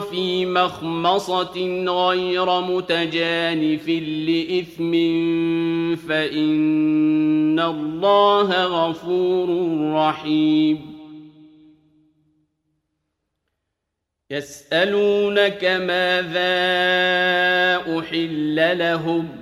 في مخمصة غير متجانف لإثم فإن الله غفور رحيم. يسألونك ماذا أحل لهم؟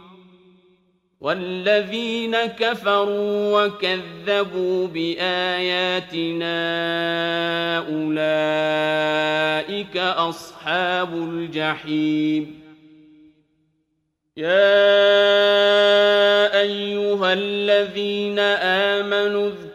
والذين كفروا وكذبوا بآياتنا أولئك أصحاب الجحيم. يا أيها الذين آمنوا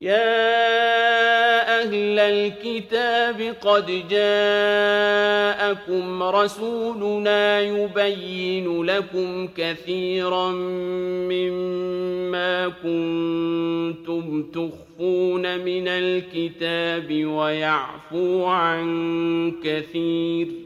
يا أهل الكتاب قد جاءكم رسولنا يبين لكم كثيرا مما كنتم تخفون من الكتاب ويعفو عن كثير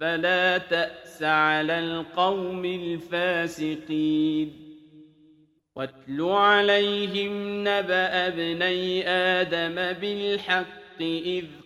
فلا تأس على القوم الفاسقين. واتل عليهم نبأ ابني آدم بالحق إذ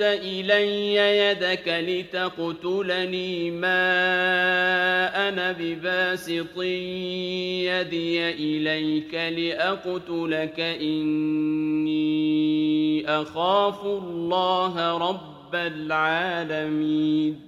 إلي يدك لتقتلني ما أنا بباسط يدي إليك لأقتلك إني أخاف الله رب العالمين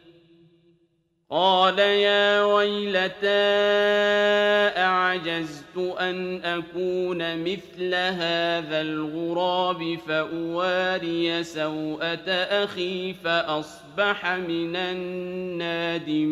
قال يا ويلتى أعجزت أن أكون مثل هذا الغراب فأواري سوءة أخي فأصبح من النادمين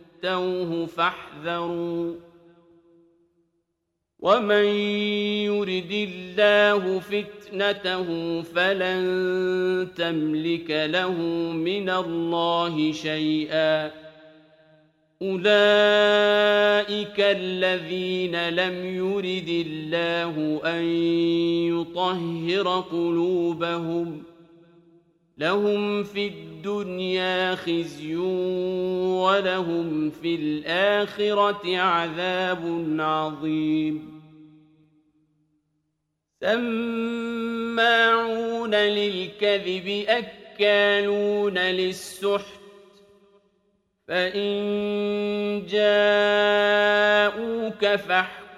فاتوه فاحذروا. ومن يرد الله فتنته فلن تملك له من الله شيئا. أولئك الذين لم يرد الله أن يطهر قلوبهم. لهم في الدنيا خزي ولهم في الآخرة عذاب عظيم. سماعون للكذب أكالون للسحت. فإن جاءوك فاحكم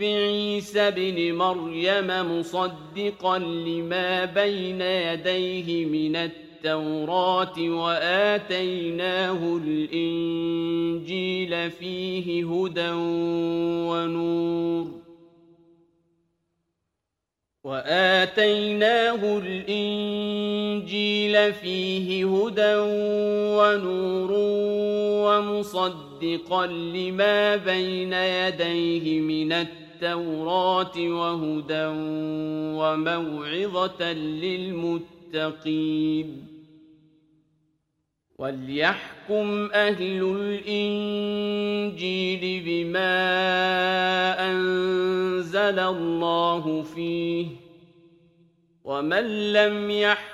بعيسى بن مريم مصدقا لما بين يديه من التوراة وآتيناه الإنجيل فيه هدى ونور. وآتيناه الإنجيل فيه هدى ونور ومصدقا لما بين يديه من التوراة وهدى وموعظة للمتقين. وليحكم أهل الإنجيل بما أنزل الله فيه ومن لم يحكم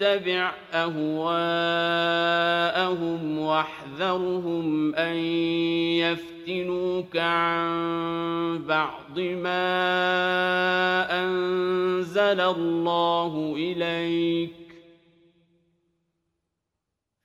واتبع أهواءهم واحذرهم أن يفتنوك عن بعض ما أنزل الله إليك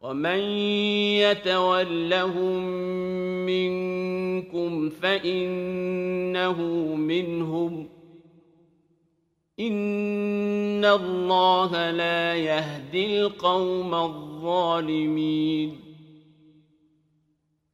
ومن يتولهم منكم فإنه منهم ۖ. إن الله لا يهدي القوم الظالمين.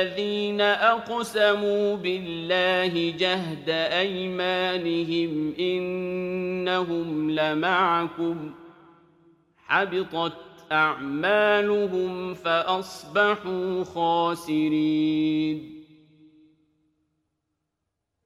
الذين أقسموا بالله جهد أيمانهم إنهم لمعكم حبطت أعمالهم فأصبحوا خاسرين.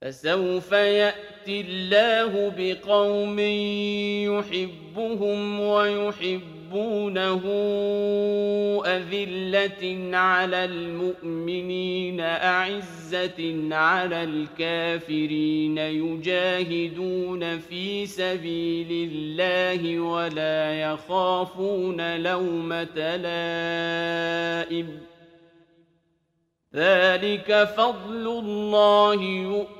فسوف يأتي الله بقوم يحبهم ويحبونه أذلة على المؤمنين أعزة على الكافرين يجاهدون في سبيل الله ولا يخافون لومة لائم. ذلك فضل الله يؤمن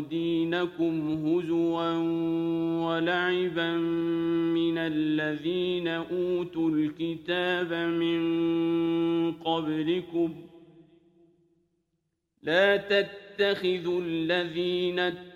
دينكم هزوا ولعبا من الذين أوتوا الكتاب من قبلكم. لا تتخذوا الذين اتخذوا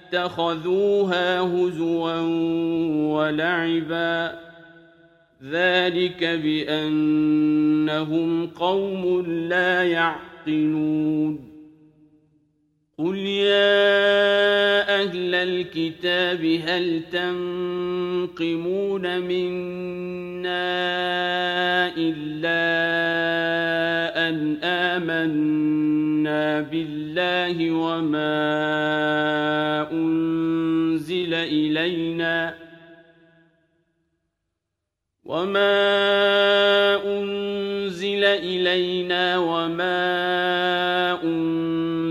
اتخذوها هزوا ولعبا ذلك بأنهم قوم لا يعقلون قل يا أهل الكتاب هل تنقمون منا الا ان امنا بالله وما انزل الينا وما انزل الينا وما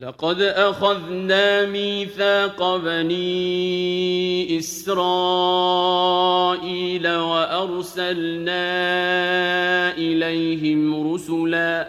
لقد أخذنا ميثاق بني إسرائيل وأرسلنا إليهم رسلا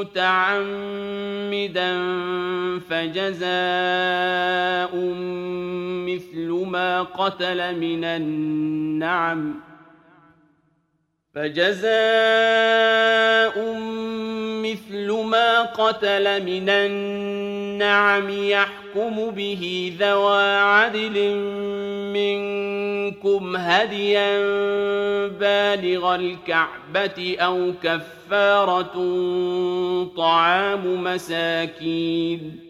متعمدا فجزاء مثل ما قتل من النعم فجزاء مثل ما قتل من النعم يحكم به ذوى عدل منكم هديا بالغ الكعبة أو كفارة طعام مساكين.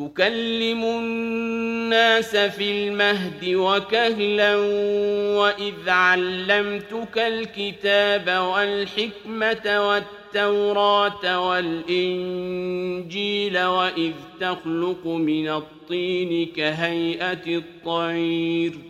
تكلم الناس في المهد وكهلا وإذ علمتك الكتاب والحكمة والتوراة والإنجيل وإذ تخلق من الطين كهيئة الطير.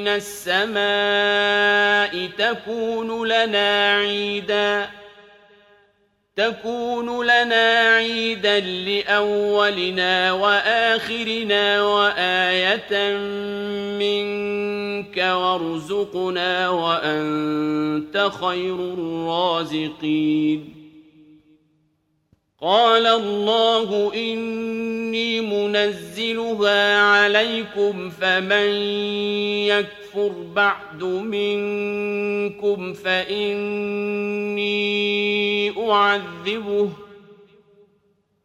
من السماء تكون لنا عيداً تكون لنا عيدا لأولنا وآخرنا وآية منك وارزقنا وأنت خير الرازقين. قال الله إني منزلها عليكم فمن يكفر بعد منكم فإني أعذبه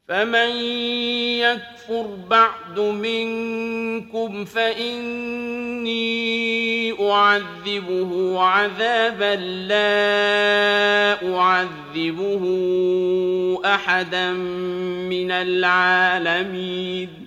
فمن يكفر بعد منكم فإني أعذبه عذابا لا أعذبه أحدا من العالمين